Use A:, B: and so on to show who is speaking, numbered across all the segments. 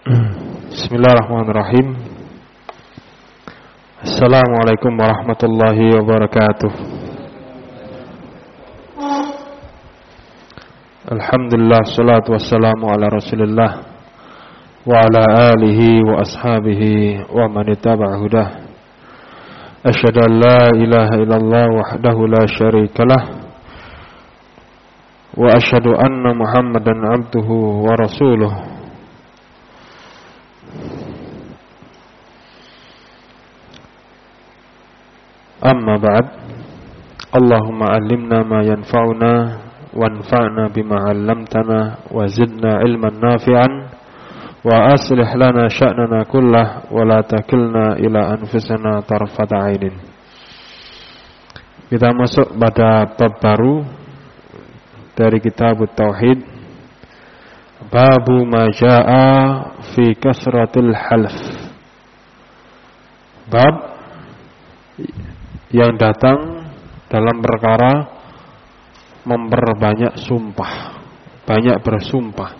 A: Bismillahirrahmanirrahim Assalamualaikum warahmatullahi wabarakatuh Alhamdulillah salatu wassalamu ala rasulillah Wa ala alihi wa ashabihi wa man ittaba'a hudah Asyhadu an la ilaha illallah wahdahu la syarikalah Wa asyhadu anna muhammadan abduhu wa rasuluh Amma ba'd. Allahumma allimna ma yanfa'una Wanfa'na bima 'allamtana Wa zidna ilman nafi'an Wa aslih lana sya'nana kullah Wa la takilna ila anfusana tarfata ainin Kita masuk pada bab baru Dari kitab Tauhid. Babu ma ja'a fi kasratil half. Bab yang datang dalam perkara memperbanyak sumpah, banyak bersumpah.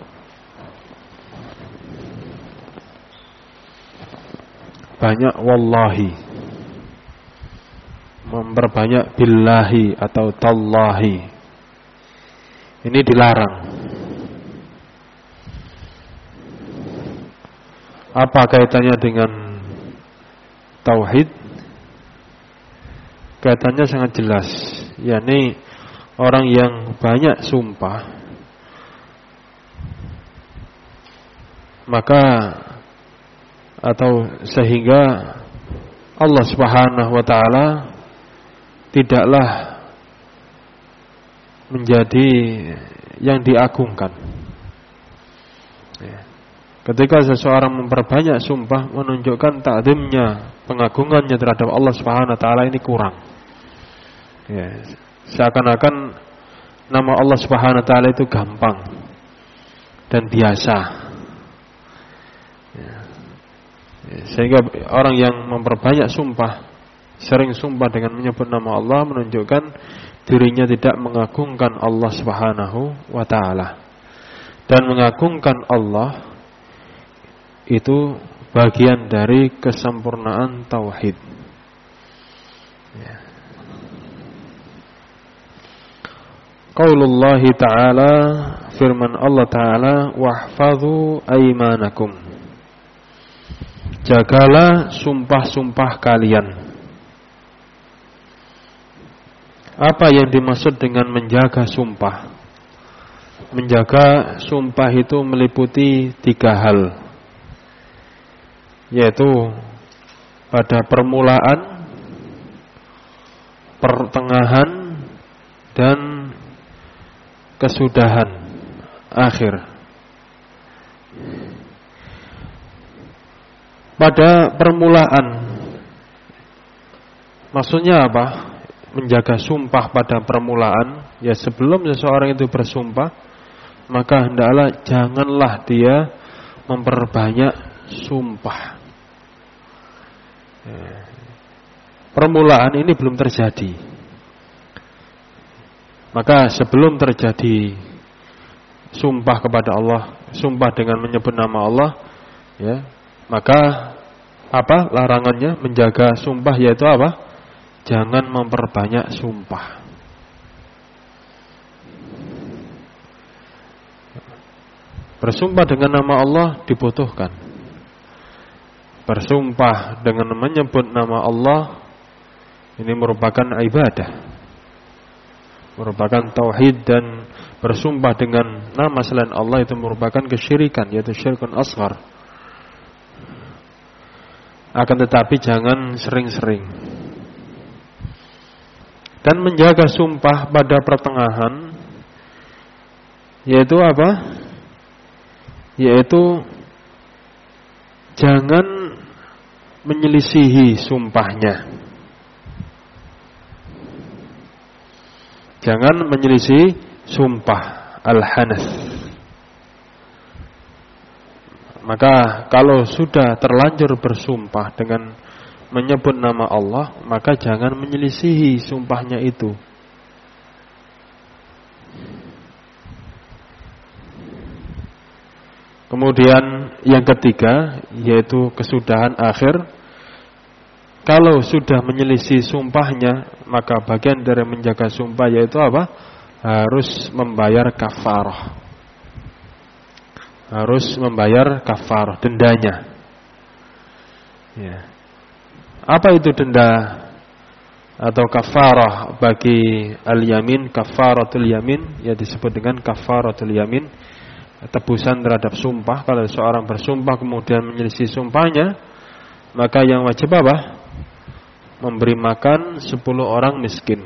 A: Banyak wallahi. Memperbanyak billahi atau tallahi. Ini dilarang. Apa kaitannya dengan tauhid? Kaitannya sangat jelas yakni orang yang banyak sumpah maka atau sehingga Allah Subhanahu wa taala tidaklah menjadi yang diagungkan. Ya. Ketika seseorang memperbanyak sumpah menunjukkan takdimnya, pengagungannya terhadap Allah Subhanahu wa taala ini kurang. Ya, seakan-akan nama Allah Subhanahu wa taala itu gampang dan biasa. Ya. Ya, sehingga orang yang memperbanyak sumpah, sering sumpah dengan menyebut nama Allah menunjukkan dirinya tidak mengagungkan Allah Subhanahu wa taala. Dan mengagungkan Allah itu bagian dari kesempurnaan tauhid. Ya. Qaulullah Ta'ala firman Allah Ta'ala wahfadhu aimanakum Jagalah sumpah-sumpah kalian Apa yang dimaksud dengan menjaga sumpah Menjaga sumpah itu meliputi tiga hal Yaitu pada permulaan Pertengahan Dan kesudahan akhir. Pada permulaan Maksudnya apa? Menjaga sumpah pada permulaan Ya sebelum seseorang itu bersumpah Maka hendaklah janganlah dia Memperbanyak sumpah Permulaan ini belum terjadi maka sebelum terjadi sumpah kepada Allah, sumpah dengan menyebut nama Allah, ya, maka apa larangannya menjaga sumpah yaitu apa? Jangan memperbanyak sumpah. Bersumpah dengan nama Allah dibutuhkan. Bersumpah dengan menyebut nama Allah ini merupakan ibadah merupakan tauhid dan bersumpah dengan nama selain Allah itu merupakan kesyirikan yaitu syirkun asghar. Akan tetapi jangan sering-sering. Dan menjaga sumpah pada pertengahan yaitu apa? Yaitu jangan menyelisihi sumpahnya. Jangan menyelisih sumpah al-hanas. Maka kalau sudah terlanjur bersumpah dengan menyebut nama Allah, maka jangan menyelisihi sumpahnya itu. Kemudian yang ketiga yaitu kesudahan akhir. Kalau sudah menyelisih sumpahnya maka bagian dari menjaga sumpah yaitu apa? Harus membayar kafarah. Harus membayar kafarah dendanya. Ya. apa itu denda atau kafarah bagi al-yamin? Kafaratul yamin ya disebut dengan kafaratul yamin tebusan terhadap sumpah kalau seorang bersumpah kemudian menyelisih sumpahnya maka yang wajib apa memberi makan 10 orang miskin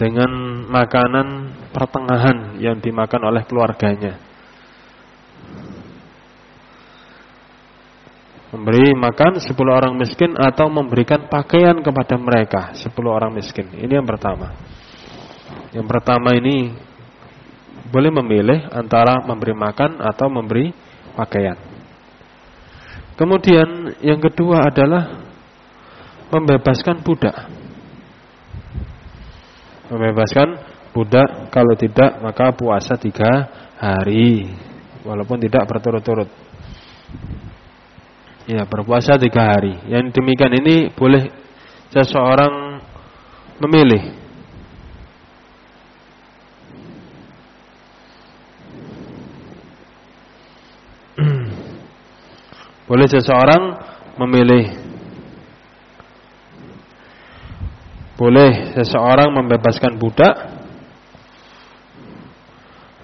A: dengan makanan pertengahan yang dimakan oleh keluarganya memberi makan 10 orang miskin atau memberikan pakaian kepada mereka 10 orang miskin. Ini yang pertama. Yang pertama ini boleh memilih antara memberi makan atau memberi pakaian. Kemudian yang kedua adalah membebaskan budak. Membebaskan budak kalau tidak maka puasa tiga hari walaupun tidak berturut-turut. Ya berpuasa tiga hari Yang demikian ini boleh seseorang memilih Boleh seseorang memilih. Boleh seseorang membebaskan budak.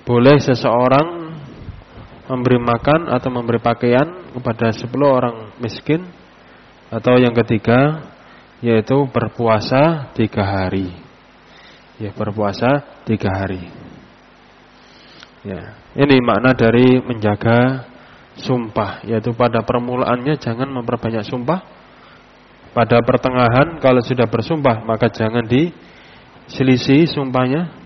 A: Boleh seseorang memberi makan atau memberi pakaian kepada 10 orang miskin. Atau yang ketiga yaitu berpuasa tiga hari. Ya berpuasa tiga hari. Ya ini makna dari menjaga sumpah yaitu pada permulaannya jangan memperbanyak sumpah pada pertengahan kalau sudah bersumpah maka jangan diselisih sumpahnya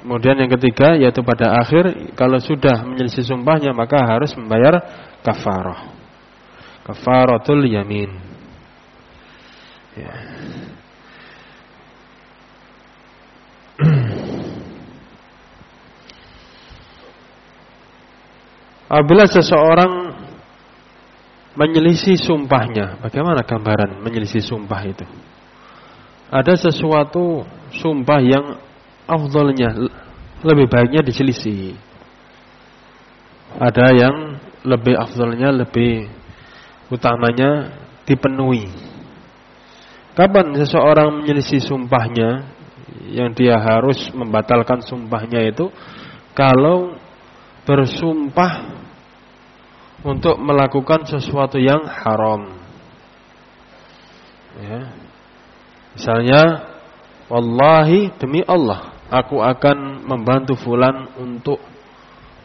A: Kemudian yang ketiga yaitu pada akhir kalau sudah menyelisih sumpahnya maka harus membayar kafarah. Kafaratul yamin. Ya. Apabila seseorang menyelisih sumpahnya, bagaimana gambaran menyelisih sumpah itu? Ada sesuatu sumpah yang afdolnya lebih baiknya diselisih. Ada yang lebih afdolnya lebih utamanya dipenuhi. Kapan seseorang menyelisih sumpahnya yang dia harus membatalkan sumpahnya itu kalau bersumpah untuk melakukan sesuatu yang haram. Ya. Misalnya, wallahi demi Allah, aku akan membantu fulan untuk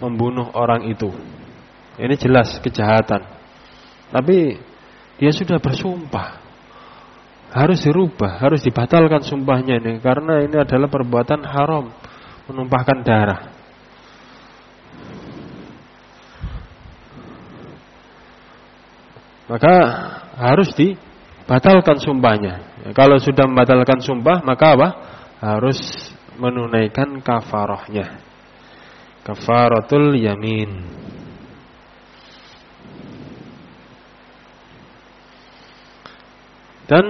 A: membunuh orang itu. Ini jelas kejahatan. Tapi dia sudah bersumpah. Harus dirubah, harus dibatalkan sumpahnya ini karena ini adalah perbuatan haram, menumpahkan darah. Maka harus dibatalkan sumpahnya. Kalau sudah membatalkan sumpah, maka apa? Harus menunaikan kafarahnya. Kafaratul yamin. Dan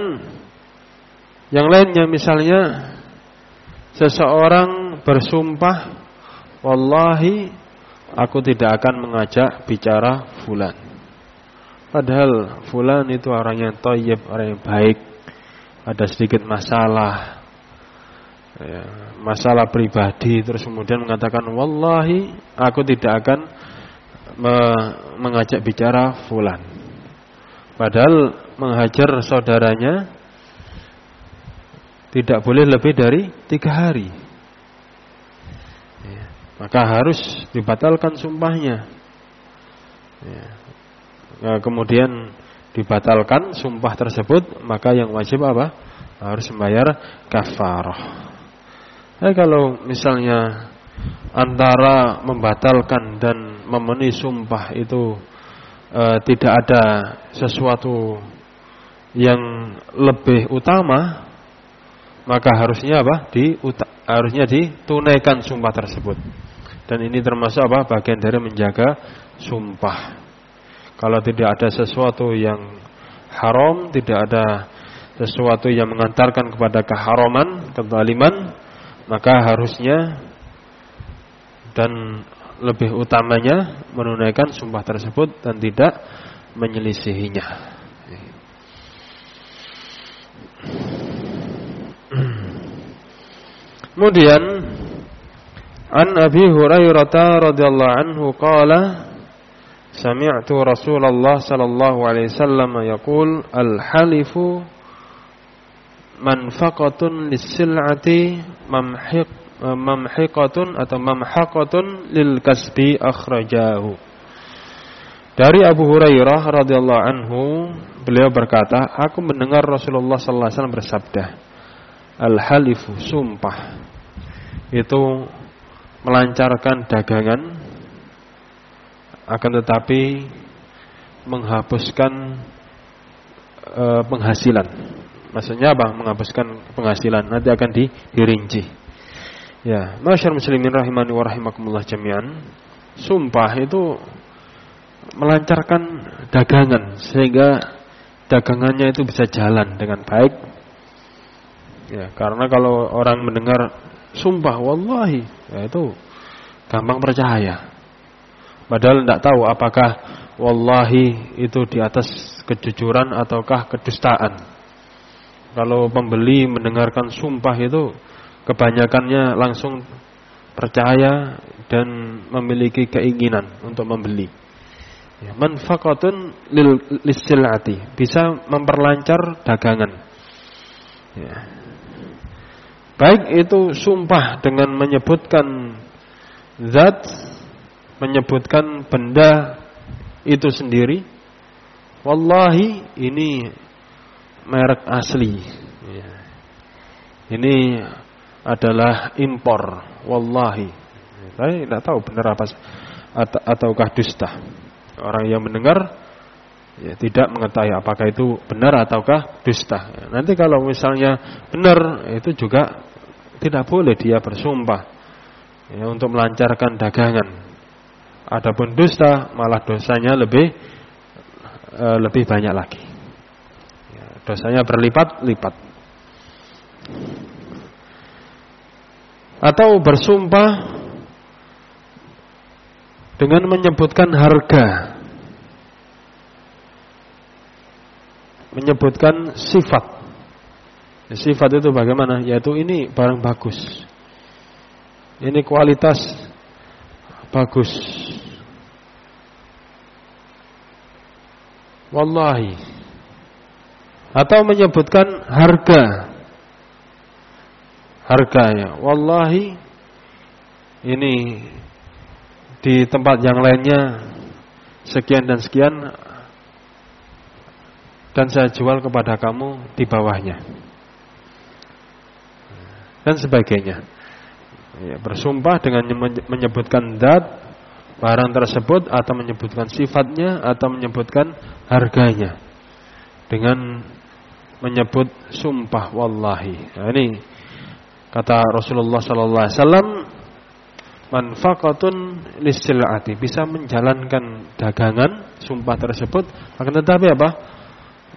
A: yang lainnya misalnya seseorang bersumpah wallahi aku tidak akan mengajak bicara fulan. Padahal fulan itu orang yang toyib, orang yang baik. Ada sedikit masalah. Ya, masalah pribadi terus kemudian mengatakan wallahi aku tidak akan me mengajak bicara fulan padahal menghajar saudaranya tidak boleh lebih dari tiga hari ya. maka harus dibatalkan sumpahnya ya. Nah, kemudian dibatalkan sumpah tersebut maka yang wajib apa harus membayar kafarah Nah, kalau misalnya antara membatalkan dan memenuhi sumpah itu e, tidak ada sesuatu yang lebih utama, maka harusnya apa? Di harusnya ditunaikan sumpah tersebut. Dan ini termasuk apa? Bagian dari menjaga sumpah. Kalau tidak ada sesuatu yang haram, tidak ada sesuatu yang mengantarkan kepada keharaman, kezaliman, maka harusnya dan lebih utamanya menunaikan sumpah tersebut dan tidak menyelisihinya. Kemudian An Abi Hurairah radhiyallahu anhu qala Sami'tu Rasulullah sallallahu alaihi wasallam yaqul al-halifu manfaqatun lis-sil'ati mamhiq mamhiqatun atau mamhaqatun lil kasbi akhrajahu Dari Abu Hurairah radhiyallahu anhu beliau berkata aku mendengar Rasulullah sallallahu alaihi wasallam bersabda Al-halifu sumpah itu melancarkan dagangan akan tetapi menghapuskan e, penghasilan. Maksudnya apa? Menghapuskan penghasilan. Nanti akan di, dirinci. Ya, masyarakat muslimin rahimani wa rahimakumullah jami'an. Sumpah itu melancarkan dagangan sehingga dagangannya itu bisa jalan dengan baik. Ya, karena kalau orang mendengar sumpah wallahi ya itu gampang percaya padahal tidak tahu apakah wallahi itu di atas kejujuran ataukah kedustaan. Kalau pembeli mendengarkan sumpah itu kebanyakannya langsung percaya dan memiliki keinginan untuk membeli. Ya, manfaatun lil lisilati bisa memperlancar dagangan. Ya, Baik itu sumpah dengan menyebutkan zat, menyebutkan benda itu sendiri. Wallahi ini merek asli. Ya. Ini adalah impor. Wallahi. Saya tidak tahu benar apa ataukah dusta. Orang yang mendengar ya, tidak mengetahui apakah itu benar ataukah dusta. Nanti kalau misalnya benar itu juga tidak boleh dia bersumpah ya, untuk melancarkan dagangan. Adapun dusta malah dosanya lebih e, lebih banyak lagi. Ya, dosanya berlipat-lipat. Atau bersumpah dengan menyebutkan harga, menyebutkan sifat Sifat itu bagaimana? Yaitu ini barang bagus. Ini kualitas bagus. Wallahi. Atau menyebutkan harga. Harganya. Wallahi. Ini di tempat yang lainnya sekian dan sekian dan saya jual kepada kamu di bawahnya dan sebagainya. Ya, bersumpah dengan menyebutkan dat barang tersebut atau menyebutkan sifatnya atau menyebutkan harganya dengan menyebut sumpah wallahi. Nah, ini kata Rasulullah sallallahu alaihi wasallam manfaatun lisilati bisa menjalankan dagangan sumpah tersebut akan tetapi apa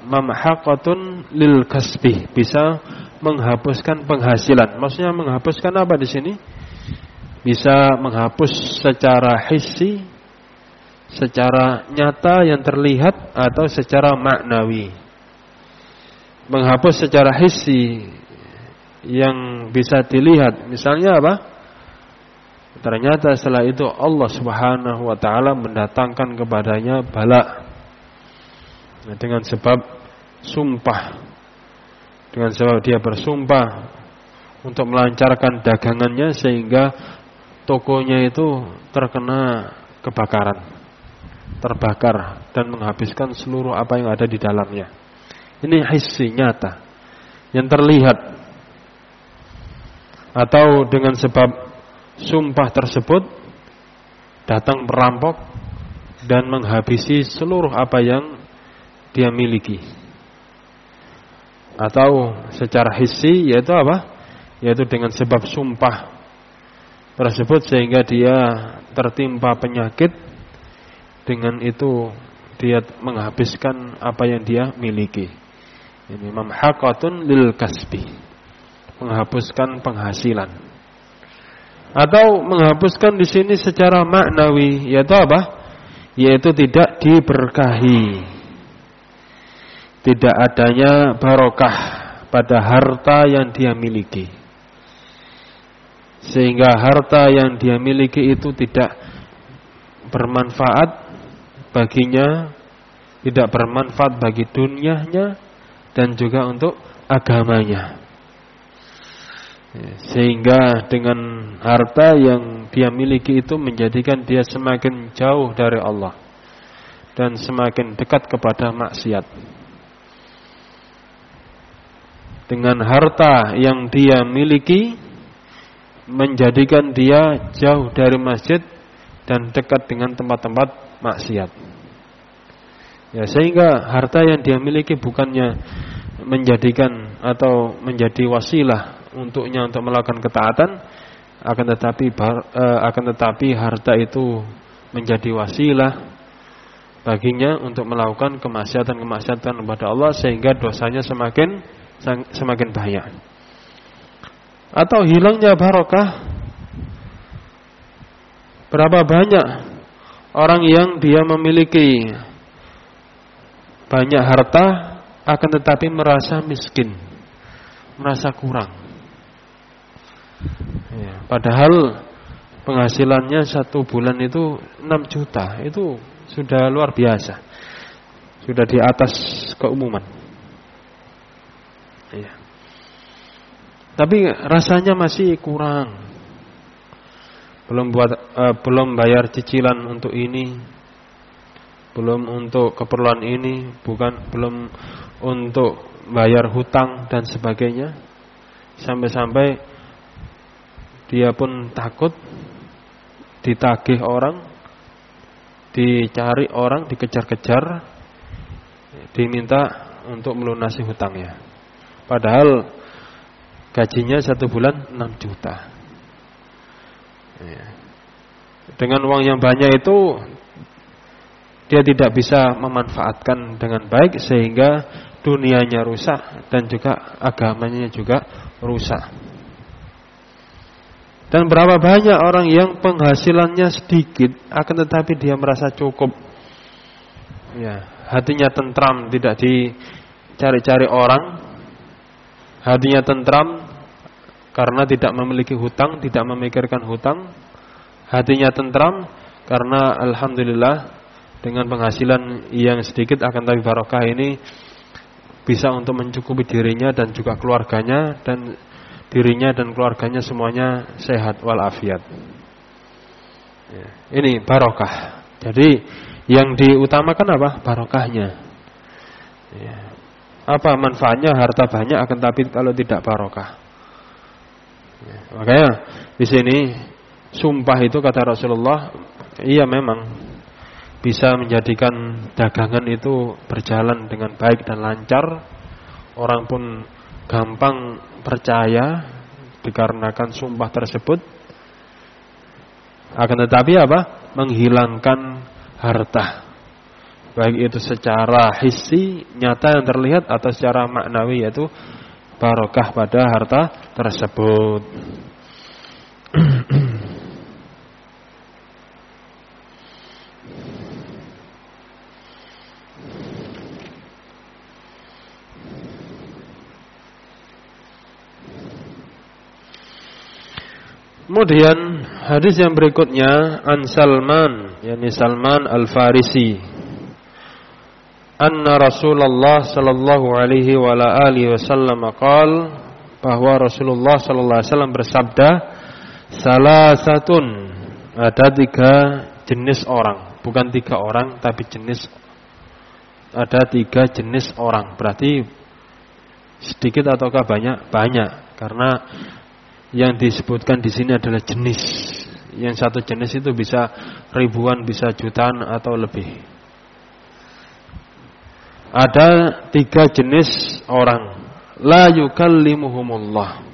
A: mamhaqatun lil kasbi bisa menghapuskan penghasilan. Maksudnya menghapuskan apa di sini? Bisa menghapus secara hissi, secara nyata yang terlihat atau secara maknawi. Menghapus secara hissi yang bisa dilihat. Misalnya apa? Ternyata setelah itu Allah Subhanahu wa taala mendatangkan kepadanya bala dengan sebab sumpah dengan sebab dia bersumpah untuk melancarkan dagangannya sehingga tokonya itu terkena kebakaran, terbakar dan menghabiskan seluruh apa yang ada di dalamnya. Ini hissi nyata yang terlihat atau dengan sebab sumpah tersebut datang perampok dan menghabisi seluruh apa yang dia miliki atau secara hissi yaitu apa? Yaitu dengan sebab sumpah tersebut sehingga dia tertimpa penyakit dengan itu dia menghabiskan apa yang dia miliki. Ini mamhaqatun lil kasbi. Menghapuskan penghasilan. Atau menghapuskan di sini secara maknawi yaitu apa? Yaitu tidak diberkahi. Tidak adanya barokah pada harta yang dia miliki. Sehingga harta yang dia miliki itu tidak bermanfaat baginya, tidak bermanfaat bagi dunianya dan juga untuk agamanya. Sehingga dengan harta yang dia miliki itu menjadikan dia semakin jauh dari Allah dan semakin dekat kepada maksiat. Dengan harta yang dia miliki menjadikan dia jauh dari masjid dan dekat dengan tempat-tempat maksiat. Ya, sehingga harta yang dia miliki bukannya menjadikan atau menjadi wasilah untuknya untuk melakukan ketaatan, akan tetapi uh, akan tetapi harta itu menjadi wasilah baginya untuk melakukan kemaksiatan-kemaksiatan kepada Allah sehingga dosanya semakin semakin banyak. Atau hilangnya barokah Berapa banyak orang yang dia memiliki banyak harta akan tetapi merasa miskin, merasa kurang. Ya, padahal penghasilannya satu bulan itu 6 juta, itu sudah luar biasa, sudah di atas keumuman. Ya. Tapi rasanya masih kurang belum buat uh, belum bayar cicilan untuk ini, belum untuk keperluan ini, bukan belum untuk bayar hutang dan sebagainya. Sampai-sampai dia pun takut ditagih orang, dicari orang, dikejar-kejar, diminta untuk melunasi hutangnya. Padahal gajinya satu bulan 6 juta. Ya. Dengan uang yang banyak itu dia tidak bisa memanfaatkan dengan baik sehingga dunianya rusak dan juga agamanya juga rusak. Dan berapa banyak orang yang penghasilannya sedikit akan tetapi dia merasa cukup. Ya, hatinya tentram, tidak dicari-cari orang. Hatinya tentram, karena tidak memiliki hutang, tidak memikirkan hutang, hatinya tentram karena alhamdulillah dengan penghasilan yang sedikit akan tapi barokah ini bisa untuk mencukupi dirinya dan juga keluarganya dan dirinya dan keluarganya semuanya sehat walafiat. Ya, ini barokah. Jadi yang diutamakan apa? Barokahnya. Ya. Apa manfaatnya harta banyak akan tapi kalau tidak barokah? Ya, makanya di sini sumpah itu kata Rasulullah, iya memang bisa menjadikan dagangan itu berjalan dengan baik dan lancar. Orang pun gampang percaya dikarenakan sumpah tersebut. Akan tetapi apa? Menghilangkan harta. Baik itu secara hissi, nyata yang terlihat atau secara maknawi yaitu barokah pada harta tersebut. Kemudian hadis yang berikutnya An Salman yakni Salman Al Farisi anna Rasulullah sallallahu alaihi wasallam qaal bahwa Rasulullah sallallahu alaihi wasallam bersabda salah satun ada tiga jenis orang. Bukan tiga orang tapi jenis. Ada tiga jenis orang. Berarti sedikit ataukah banyak? Banyak. Karena yang disebutkan di sini adalah jenis. Yang satu jenis itu bisa ribuan bisa jutaan atau lebih ada tiga jenis orang la yukallimuhumullah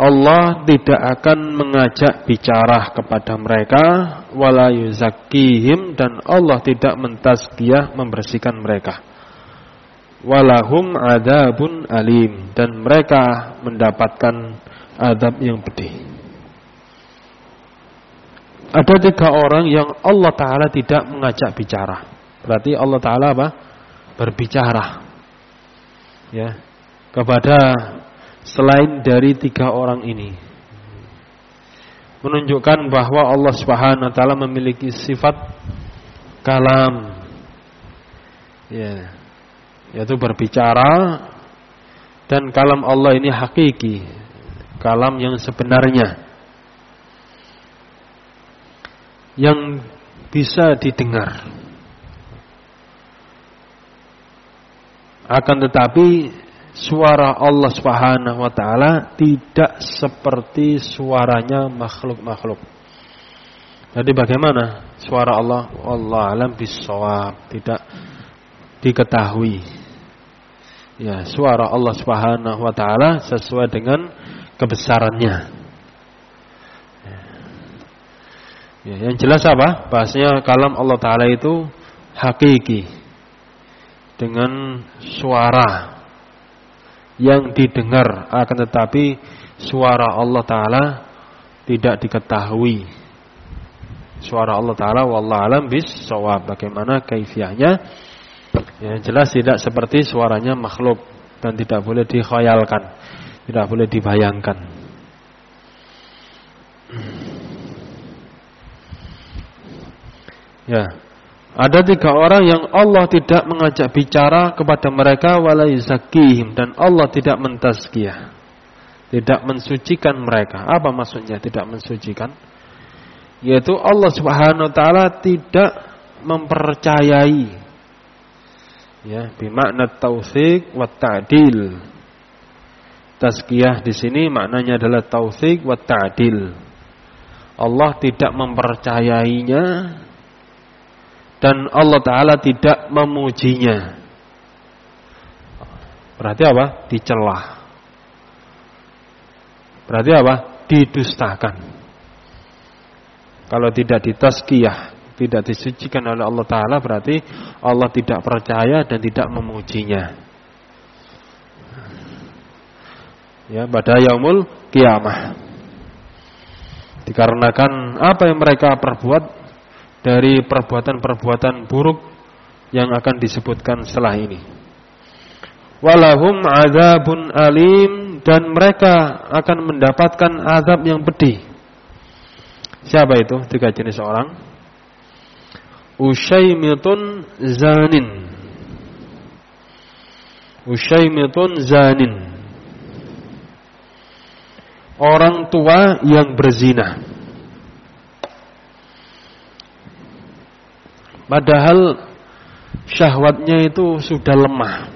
A: Allah tidak akan mengajak bicara kepada mereka wala yuzakkihim dan Allah tidak mentazkiyah membersihkan mereka. Walahum adabun alim dan mereka mendapatkan adab yang pedih. Ada tiga orang yang Allah Ta'ala tidak mengajak bicara. Berarti Allah Ta'ala apa? Berbicara. Ya. Kepada selain dari tiga orang ini menunjukkan bahwa Allah Subhanahu wa taala memiliki sifat kalam ya yaitu berbicara dan kalam Allah ini hakiki kalam yang sebenarnya yang bisa didengar akan tetapi suara Allah Subhanahu wa taala tidak seperti suaranya makhluk-makhluk. Jadi bagaimana suara Allah? Allah alam bisawab, tidak diketahui. Ya, suara Allah Subhanahu wa taala sesuai dengan kebesarannya. Ya, yang jelas apa? Bahasanya kalam Allah taala itu hakiki dengan suara yang didengar akan tetapi suara Allah taala tidak diketahui. Suara Allah taala wallahu alam bis sawab. Bagaimana kaifiahnya? Ya, jelas tidak seperti suaranya makhluk dan tidak boleh dikhayalkan, tidak boleh dibayangkan. Ya, ada tiga orang yang Allah tidak mengajak bicara kepada mereka walaizakihim dan Allah tidak mentazkiyah. Tidak mensucikan mereka. Apa maksudnya tidak mensucikan? Yaitu Allah Subhanahu wa taala tidak mempercayai ya bimakna taufik wa ta'dil. Tazkiyah di sini maknanya adalah taufik wa ta'dil. Allah tidak mempercayainya dan Allah Ta'ala tidak memujinya. Berarti apa? Dicelah. Berarti apa? Didustakan. Kalau tidak ditaskiyah, tidak disucikan oleh Allah Ta'ala berarti Allah tidak percaya dan tidak memujinya. Ya, pada yaumul kiamah. Dikarenakan apa yang mereka perbuat dari perbuatan-perbuatan buruk yang akan disebutkan setelah ini. Walahum azabun alim dan mereka akan mendapatkan azab yang pedih. Siapa itu? Tiga jenis orang. Ushaymitun zanin. Ushaymitun zanin. Orang tua yang berzina. Padahal syahwatnya itu sudah lemah.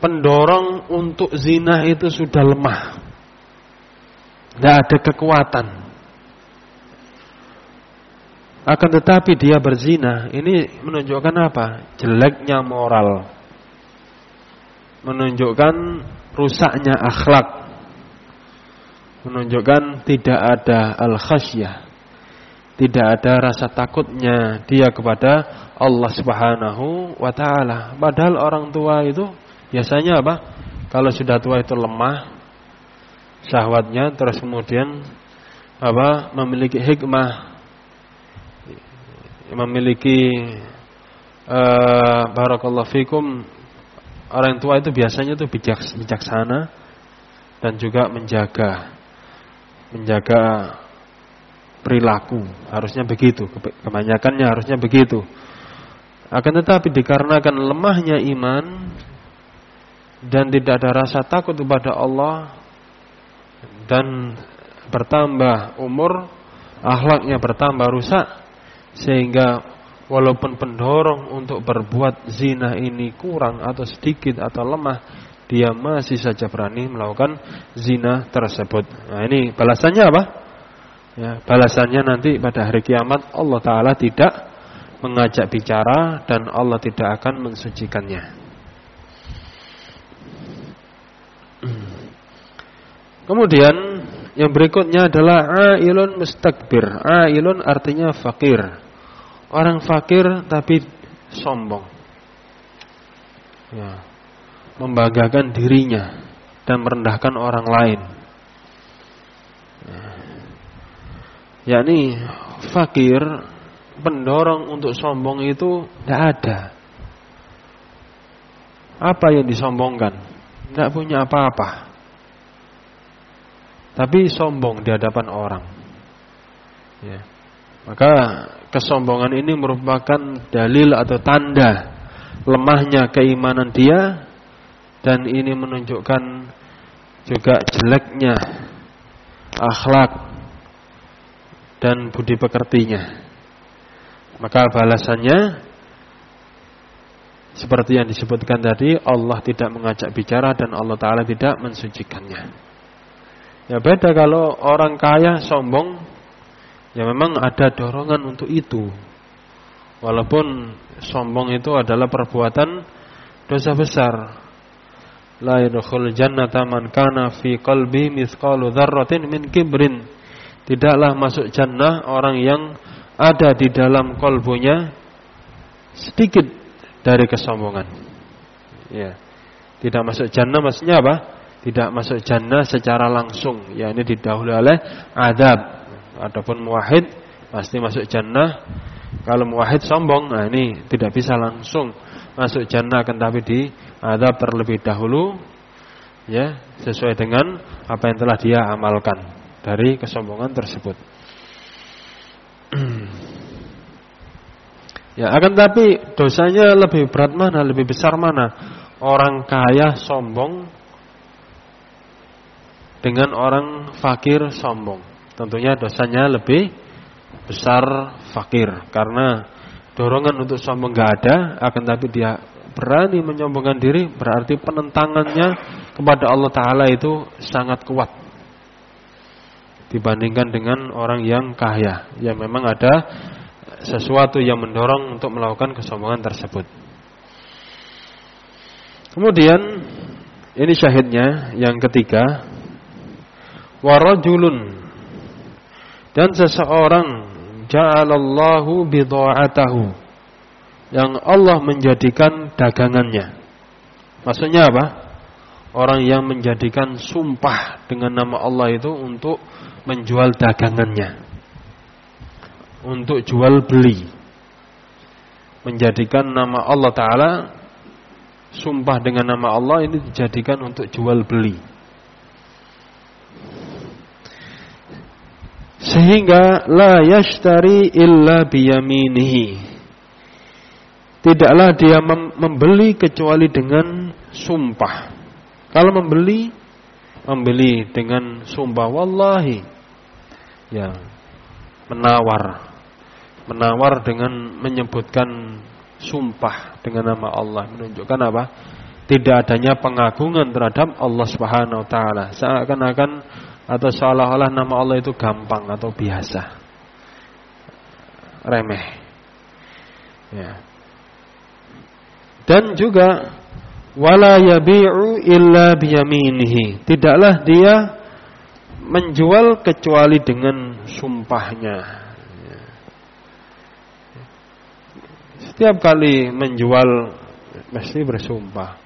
A: Pendorong untuk zina itu sudah lemah. Tidak ada kekuatan. Akan tetapi dia berzina. Ini menunjukkan apa? Jeleknya moral. Menunjukkan rusaknya akhlak. Menunjukkan tidak ada al-khasyah tidak ada rasa takutnya dia kepada Allah Subhanahu wa taala. Padahal orang tua itu biasanya apa? Kalau sudah tua itu lemah syahwatnya terus kemudian apa? memiliki hikmah memiliki uh, barakallahu fikum orang tua itu biasanya itu bijaksana dan juga menjaga menjaga perilaku. Harusnya begitu. Kebanyakannya harusnya begitu. Akan tetapi dikarenakan lemahnya iman dan tidak ada rasa takut kepada Allah dan bertambah umur, akhlaknya bertambah rusak sehingga walaupun pendorong untuk berbuat zina ini kurang atau sedikit atau lemah, dia masih saja berani melakukan zina tersebut. Nah, ini balasannya apa? Ya, balasannya nanti pada hari kiamat Allah Ta'ala tidak mengajak bicara dan Allah tidak akan mensucikannya. Hmm. Kemudian yang berikutnya adalah ailun mustakbir. Ailun artinya fakir. Orang fakir tapi sombong. Ya. Membanggakan dirinya dan merendahkan orang lain. Ya. Yakni fakir pendorong untuk sombong itu tidak ada. Apa yang disombongkan? Tidak punya apa-apa tapi sombong di hadapan orang. Ya. Maka kesombongan ini merupakan dalil atau tanda lemahnya keimanan dia dan ini menunjukkan juga jeleknya akhlak dan budi pekertinya. Maka balasannya seperti yang disebutkan tadi Allah tidak mengajak bicara dan Allah Ta'ala tidak mensucikannya Ya beda kalau orang kaya sombong, ya memang ada dorongan untuk itu. Walaupun sombong itu adalah perbuatan dosa besar. La yadkhul jannata man kana fi qalbi mithqalu dzarratin min kibrin. Tidaklah masuk jannah orang yang ada di dalam kolbunya sedikit dari kesombongan. Ya. Tidak masuk jannah maksudnya apa? tidak masuk jannah secara langsung ya ini didahului oleh adab adapun muwahhid pasti masuk jannah kalau muwahhid sombong nah ini tidak bisa langsung masuk jannah akan tapi di adab terlebih dahulu ya sesuai dengan apa yang telah dia amalkan dari kesombongan tersebut. Ya akan tapi dosanya lebih berat mana lebih besar mana? Orang kaya sombong dengan orang fakir sombong. Tentunya dosanya lebih besar fakir. Karena dorongan untuk sombong gak ada, akan tapi dia berani menyombongkan diri berarti penentangannya kepada Allah Taala itu sangat kuat dibandingkan dengan orang yang kaya yang memang ada sesuatu yang mendorong untuk melakukan kesombongan tersebut. Kemudian ini syahidnya yang ketiga warajulun dan seseorang ja'alallahu bidha'atahu yang Allah menjadikan dagangannya. Maksudnya apa? Orang yang menjadikan sumpah dengan nama Allah itu untuk menjual dagangannya. Untuk jual beli. Menjadikan nama Allah Ta'ala Sumpah dengan nama Allah ini dijadikan untuk jual beli sehingga la yashtari illa biyaminihi tidaklah dia membeli kecuali dengan sumpah kalau membeli membeli dengan sumpah wallahi. Ya menawar. Menawar dengan menyebutkan sumpah dengan nama Allah. Menunjukkan apa? Tidak adanya pengagungan terhadap Allah Subhanahu wa taala. Seakan-akan atau seolah-olah nama Allah itu gampang atau biasa. Remeh. Ya. Dan juga wala yabi'u illa biyaminihi tidaklah dia menjual kecuali dengan sumpahnya ya. setiap kali menjual mesti bersumpah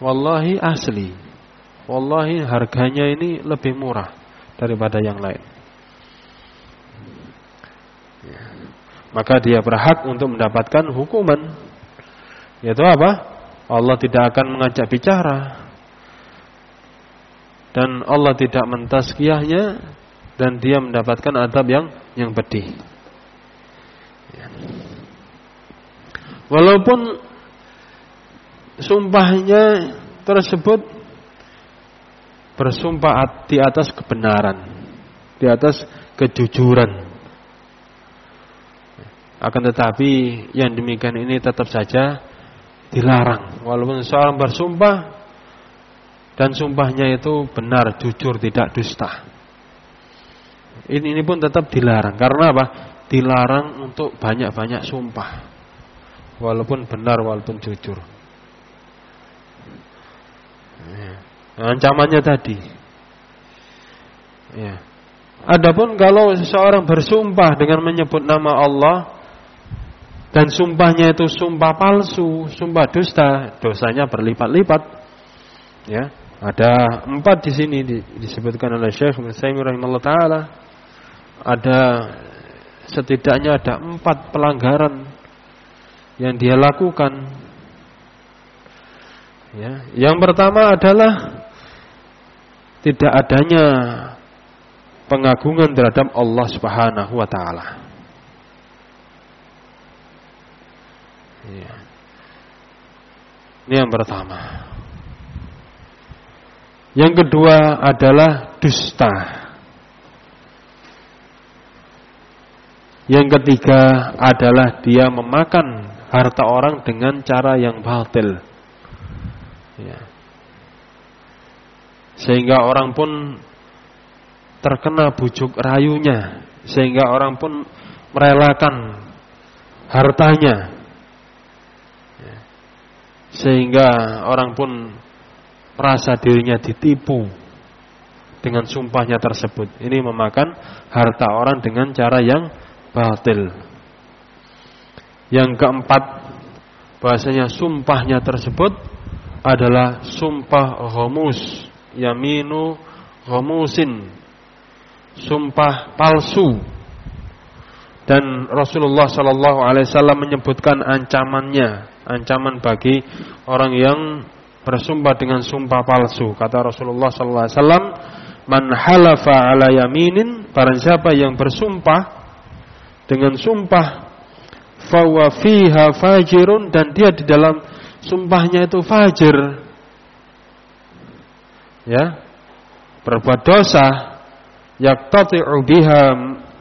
A: wallahi asli Wallahi harganya ini lebih murah daripada yang lain. Ya. Maka dia berhak untuk mendapatkan hukuman. Yaitu apa? Allah tidak akan mengajak bicara. Dan Allah tidak mentaskiyahnya dan dia mendapatkan adab yang yang pedih. Ya. Walaupun sumpahnya tersebut bersumpah di atas kebenaran, di atas kejujuran. Akan tetapi yang demikian ini tetap saja dilarang. Walaupun seorang bersumpah dan sumpahnya itu benar, jujur, tidak dusta. Ini, ini pun tetap dilarang. Karena apa? Dilarang untuk banyak-banyak sumpah. Walaupun benar, walaupun jujur. Ancamannya tadi. Ya. Adapun kalau seseorang bersumpah dengan menyebut nama Allah dan sumpahnya itu sumpah palsu, sumpah dusta, dosanya berlipat-lipat. Ya, ada empat di sini disebutkan oleh Syekh Muhammad rahimahullah taala. Ada setidaknya ada empat pelanggaran yang dia lakukan. Ya, yang pertama adalah tidak adanya pengagungan terhadap Allah Subhanahu wa taala. Ya. Ini yang pertama. Yang kedua adalah dusta. Yang ketiga adalah dia memakan harta orang dengan cara yang batil. Ya. Sehingga orang pun terkena bujuk rayunya sehingga orang pun merelakan hartanya ya. Sehingga orang pun merasa dirinya ditipu dengan sumpahnya tersebut. Ini memakan harta orang dengan cara yang batil. Yang keempat bahasanya sumpahnya tersebut adalah sumpah ghamus yaminu ghamusin sumpah palsu. Dan Rasulullah Shallallahu Alaihi Wasallam menyebutkan ancamannya ancaman bagi orang yang bersumpah dengan sumpah palsu. Kata Rasulullah Shallallahu Alaihi Wasallam man halafa ala yaminin barang siapa yang bersumpah dengan sumpah fawa fiha fajirun dan dia di dalam sumpahnya itu fajir ya berbuat dosa yaqtati'u biha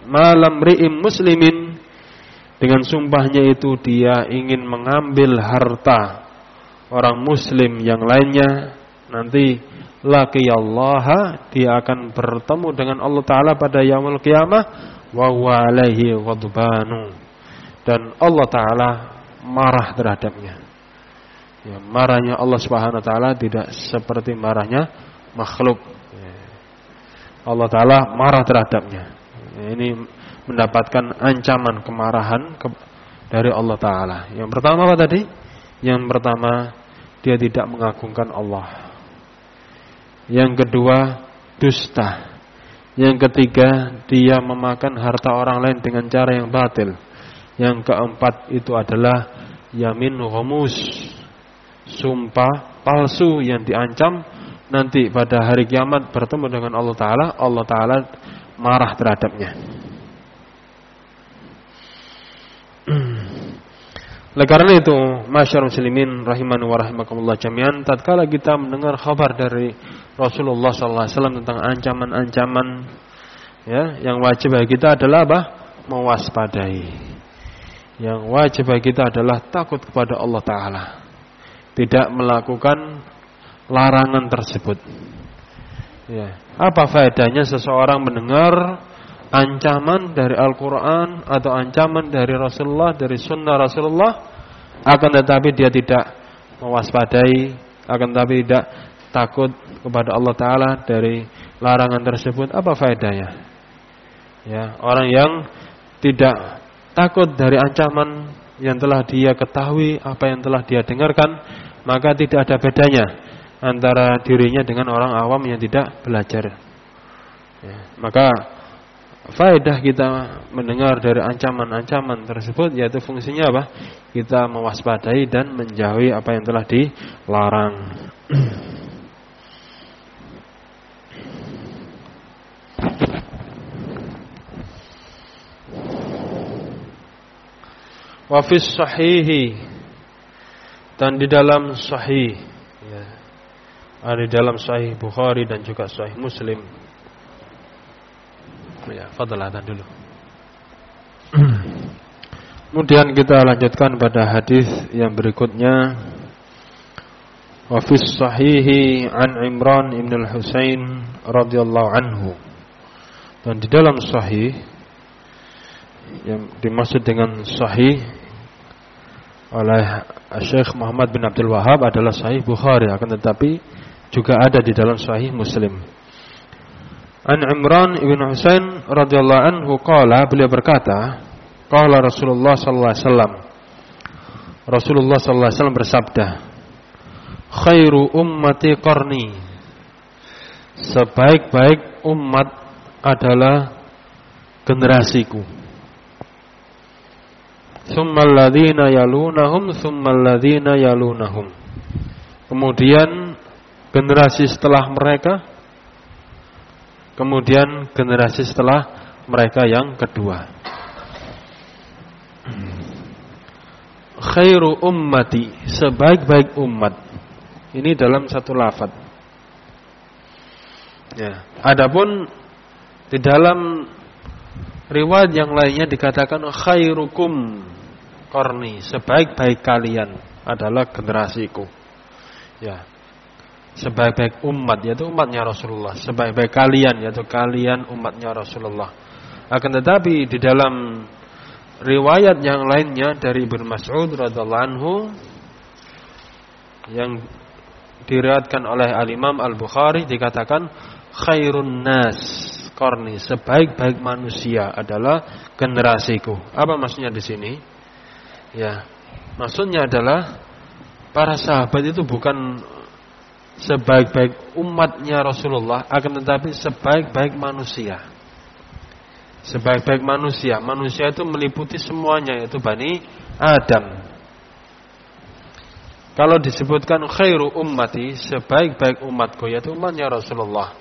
A: malam ri'im muslimin dengan sumpahnya itu dia ingin mengambil harta orang muslim yang lainnya. Nanti laki Allah dia akan bertemu dengan Allah taala pada yaumul qiyamah wa alaihi ghadbanu. Dan Allah taala marah terhadapnya. Ya, marahnya Allah Subhanahu wa taala tidak seperti marahnya makhluk. Allah Ta'ala marah terhadapnya. Ini mendapatkan ancaman kemarahan dari Allah Ta'ala. Yang pertama apa tadi? Yang pertama, dia tidak mengagungkan Allah. Yang kedua, dusta. Yang ketiga, dia memakan harta orang lain dengan cara yang batil. Yang keempat itu adalah yamin ghamus. Sumpah palsu yang diancam nanti pada hari kiamat bertemu dengan Allah Ta'ala Allah Ta'ala marah terhadapnya Oleh karena itu, masyarakat muslimin rahimani wa rahimakumullah jami'an, tatkala kita mendengar kabar dari Rasulullah SAW tentang ancaman-ancaman ya, yang wajib bagi kita adalah apa? Mewaspadai. Yang wajib bagi kita adalah takut kepada Allah Ta'ala. Tidak melakukan larangan tersebut. Ya. Apa faedahnya seseorang mendengar ancaman dari Al-Quran atau ancaman dari Rasulullah, dari Sunnah Rasulullah, akan tetapi dia tidak mewaspadai, akan tetapi tidak takut kepada Allah Taala dari larangan tersebut. Apa faedahnya? Ya, orang yang tidak takut dari ancaman yang telah dia ketahui, apa yang telah dia dengarkan, maka tidak ada bedanya antara dirinya dengan orang awam yang tidak belajar. Ya, maka faedah kita mendengar dari ancaman-ancaman tersebut yaitu fungsinya apa? Kita mewaspadai dan menjauhi apa yang telah dilarang. Wafis sahihi dan di dalam sahih ada di dalam Sahih Bukhari dan juga Sahih Muslim. Ya, fadlah dulu. Kemudian kita lanjutkan pada hadis yang berikutnya. Wa fi sahihi an Imran ibn al-Husain radhiyallahu anhu. Dan di dalam sahih yang dimaksud dengan sahih oleh Syekh Muhammad bin Abdul Wahab adalah sahih Bukhari akan tetapi juga ada di dalam Sahih Muslim. An Imran ibn Husain radhiyallahu anhu qala beliau berkata, qala Rasulullah sallallahu alaihi wasallam Rasulullah sallallahu alaihi wasallam bersabda, "Khairu ummati qarni." Sebaik-baik umat adalah generasiku. Tsummal ladzina yalunahum tsummal ladzina yalunahum. Kemudian generasi setelah mereka kemudian generasi setelah mereka yang kedua. Khairu ummati, sebaik-baik umat. Ini dalam satu lafaz. Ya, adapun di dalam riwayat yang lainnya dikatakan khairukum korni, sebaik-baik kalian adalah generasiku. Ya. Sebaik-baik umat yaitu umatnya Rasulullah, sebaik-baik kalian yaitu kalian umatnya Rasulullah. Akan tetapi di dalam riwayat yang lainnya dari Ibnu Mas'ud radhiyallahu anhu yang diriwayatkan oleh Al-Imam Al-Bukhari dikatakan khairun nas korni sebaik-baik manusia adalah generasiku. Apa maksudnya di sini? Ya, maksudnya adalah para sahabat itu bukan sebaik-baik umatnya Rasulullah, akan tetapi sebaik-baik manusia. Sebaik-baik manusia, manusia itu meliputi semuanya yaitu Bani Adam. Kalau disebutkan khairu ummati, sebaik-baik umatku yaitu umatnya Rasulullah.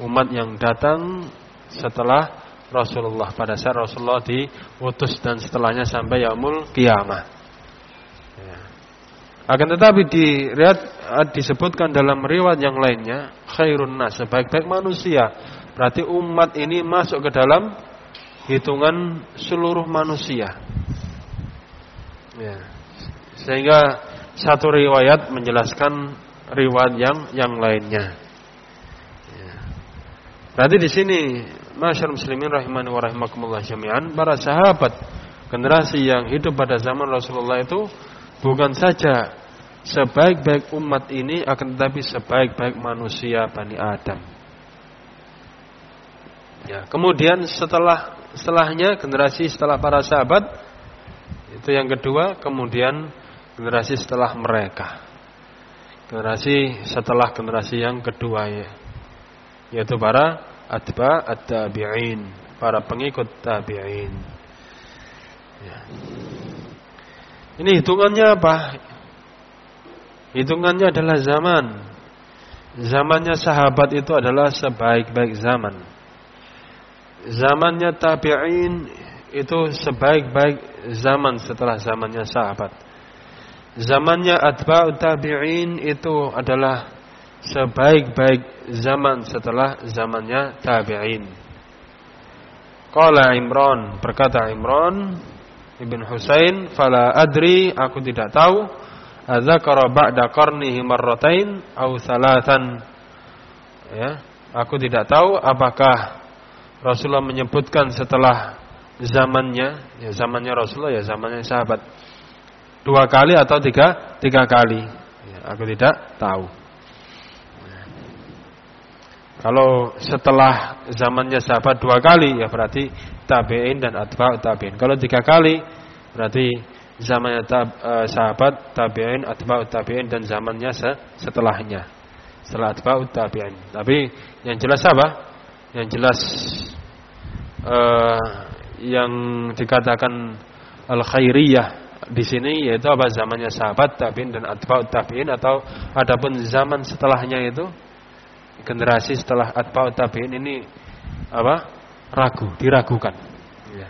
A: Umat yang datang setelah Rasulullah pada saat Rasulullah diutus dan setelahnya sampai yaumul kiamah. Akan tetapi di riwayat disebutkan dalam riwayat yang lainnya khairun nas sebaik-baik manusia. Berarti umat ini masuk ke dalam hitungan seluruh manusia. Ya. Sehingga satu riwayat menjelaskan riwayat yang yang lainnya. Ya. Berarti di sini Masyar muslimin rahimani wa rahimakumullah jami'an Para sahabat Generasi yang hidup pada zaman Rasulullah itu Bukan saja Sebaik-baik umat ini Akan tetapi sebaik-baik manusia Bani Adam ya, Kemudian setelah Setelahnya generasi setelah para sahabat Itu yang kedua Kemudian generasi setelah mereka Generasi setelah generasi yang kedua ya Yaitu para atba at-tabi'in, para pengikut tabi'in. Ya. Ini hitungannya apa? Hitungannya adalah zaman. Zamannya sahabat itu adalah sebaik-baik zaman. Zamannya tabi'in itu sebaik-baik zaman setelah zamannya sahabat. Zamannya atba'ut tabi'in itu adalah sebaik-baik zaman setelah zamannya tabi'in. Qala Imran, berkata Imran Ibn Husain, "Fala adri, aku tidak tahu, adzakara ba'da qarnihi marratain aw salatan." Ya, aku tidak tahu apakah Rasulullah menyebutkan setelah zamannya, ya zamannya Rasulullah ya zamannya sahabat. Dua kali atau tiga, tiga kali. Ya, aku tidak tahu. Kalau setelah zamannya sahabat dua kali ya berarti tabi'in dan atba' tabi'in. Kalau tiga kali berarti zamannya tab, e, sahabat tabi'in, atba' tabi'in dan zamannya setelahnya. Setelah atba' tabi'in. Tapi yang jelas apa? Yang jelas e, yang dikatakan al-khairiyah di sini yaitu apa zamannya sahabat tabi'in dan atba' tabi'in atau adapun zaman setelahnya itu generasi setelah atba'ut tabi'in ini apa? ragu, diragukan. Ya.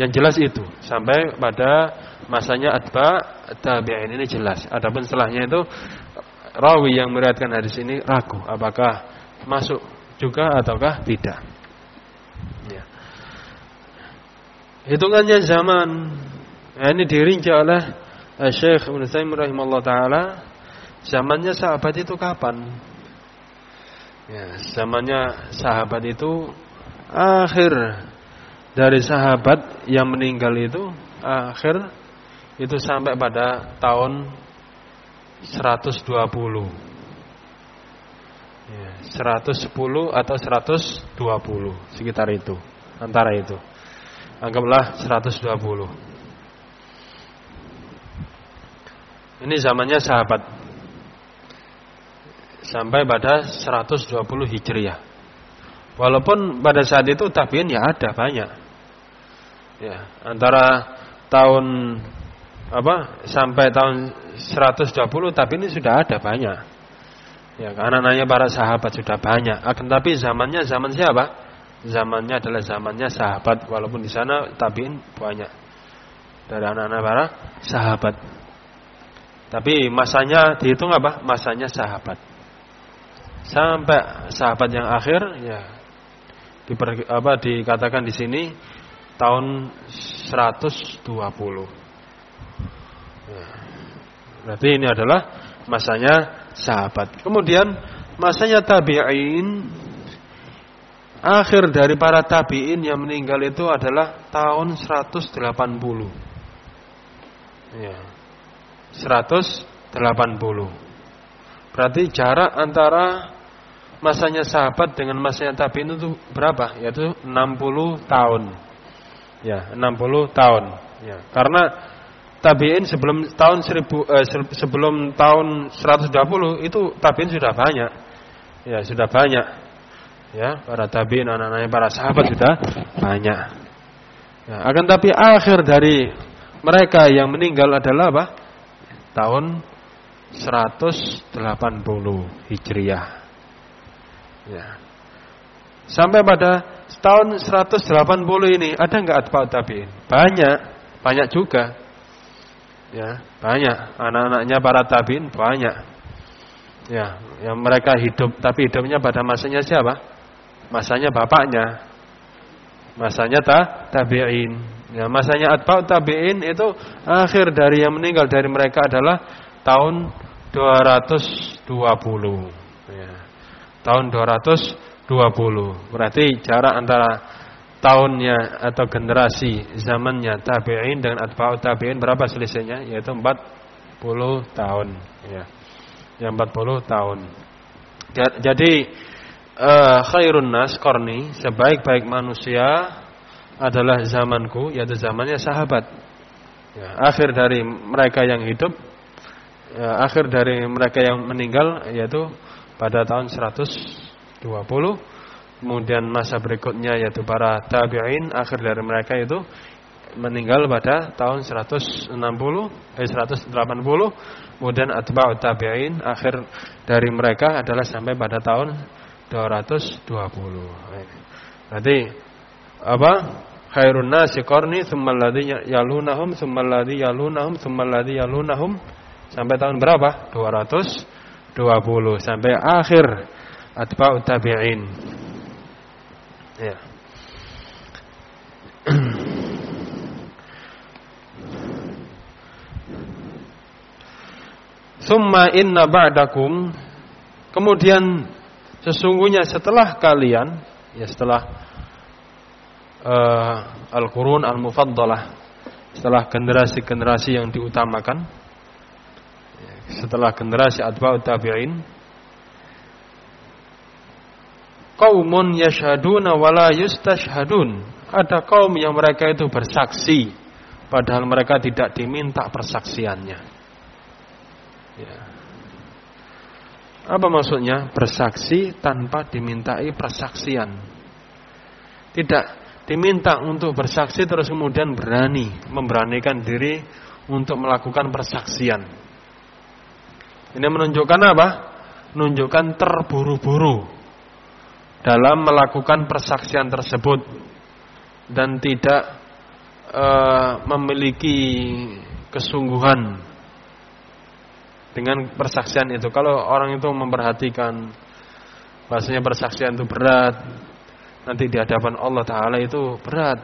A: Yang jelas itu sampai pada masanya atba tabi'in ini jelas. Adapun setelahnya itu rawi yang meriwayatkan hadis ini ragu apakah masuk juga ataukah tidak. Ya. Hitungannya zaman ya, ini dirinci oleh Syekh Ibnu Taimiyah rahimahullah taala. Zamannya sahabat itu kapan? Ya, zamannya sahabat itu akhir dari sahabat yang meninggal itu akhir itu sampai pada tahun 120. Ya, 110 atau 120 sekitar itu, antara itu. Anggaplah 120. Ini zamannya sahabat. Sampai pada 120 Hijriah. Walaupun pada saat itu tabiin ya ada banyak. Ya, antara tahun apa sampai tahun 120 tapi ini sudah ada banyak. Ya, karena nanya para sahabat sudah banyak. Akan tapi zamannya zaman siapa? Zamannya adalah zamannya sahabat walaupun di sana tabiin banyak dari anak-anak para sahabat. Tapi masanya dihitung apa? Masanya sahabat. Sampai sahabat yang akhir ya diper, apa dikatakan di sini tahun 120. Ya. Berarti ini adalah masanya sahabat. Kemudian masanya tabi'in akhir dari para tabi'in yang meninggal itu adalah tahun 180. Ya. 180. Berarti jarak antara masanya sahabat dengan masanya tabi'in itu berapa? Yaitu 60 tahun. Ya, 60 tahun. Ya, karena tabi'in sebelum tahun 1000 eh, sebelum tahun 120 itu tabi'in sudah banyak. Ya, sudah banyak. Ya, para tabi'in anak-anaknya para sahabat sudah banyak. Ya, akan tapi akhir dari mereka yang meninggal adalah apa? tahun 180 Hijriah. Ya. Sampai pada tahun 180 ini ada nggak atba'ut tabi'in? Banyak, banyak juga. Ya, banyak anak-anaknya para tabi'in banyak. Ya, yang mereka hidup tapi hidupnya pada masanya siapa? Masanya bapaknya. Masanya ta tabi'in. Ya, masanya atba'ut tabi'in itu akhir dari yang meninggal dari mereka adalah tahun 220. Ya. Tahun 220. Berarti jarak antara tahunnya atau generasi zamannya tabi'in dengan atba'ut tabi'in berapa selisihnya? Yaitu 40 tahun, ya. Yang 40 tahun. Jadi uh, khairun nas korni sebaik-baik manusia adalah zamanku yaitu zamannya sahabat. Ya, akhir dari mereka yang hidup ya, akhir dari mereka yang meninggal yaitu pada tahun 120 kemudian masa berikutnya yaitu para tabi'in akhir dari mereka itu meninggal pada tahun 160 eh 180 kemudian atba'ut tabi'in akhir dari mereka adalah sampai pada tahun 220 berarti apa? Khairun nasi qarni thumma alladhi yalunahum thumma alladhi yalunahum thumma alladhi yalunahum sampai tahun berapa? 220 sampai akhir atba'ut tabi'in. Ya. Summa inna ba'dakum Kemudian sesungguhnya setelah kalian ya setelah uh, Al-Qurun Al-Mufaddalah setelah generasi-generasi yang diutamakan setelah generasi atba'ut tabi'in qaumun yashhaduna wala yustashhadun ada kaum yang mereka itu bersaksi padahal mereka tidak diminta persaksiannya ya. apa maksudnya bersaksi tanpa dimintai persaksian tidak diminta untuk bersaksi terus kemudian berani memberanikan diri untuk melakukan persaksian. Ini menunjukkan apa? Menunjukkan terburu-buru dalam melakukan persaksian tersebut dan tidak e, memiliki kesungguhan dengan persaksian itu. Kalau orang itu memperhatikan bahasanya persaksian itu berat, nanti di hadapan Allah Taala itu berat.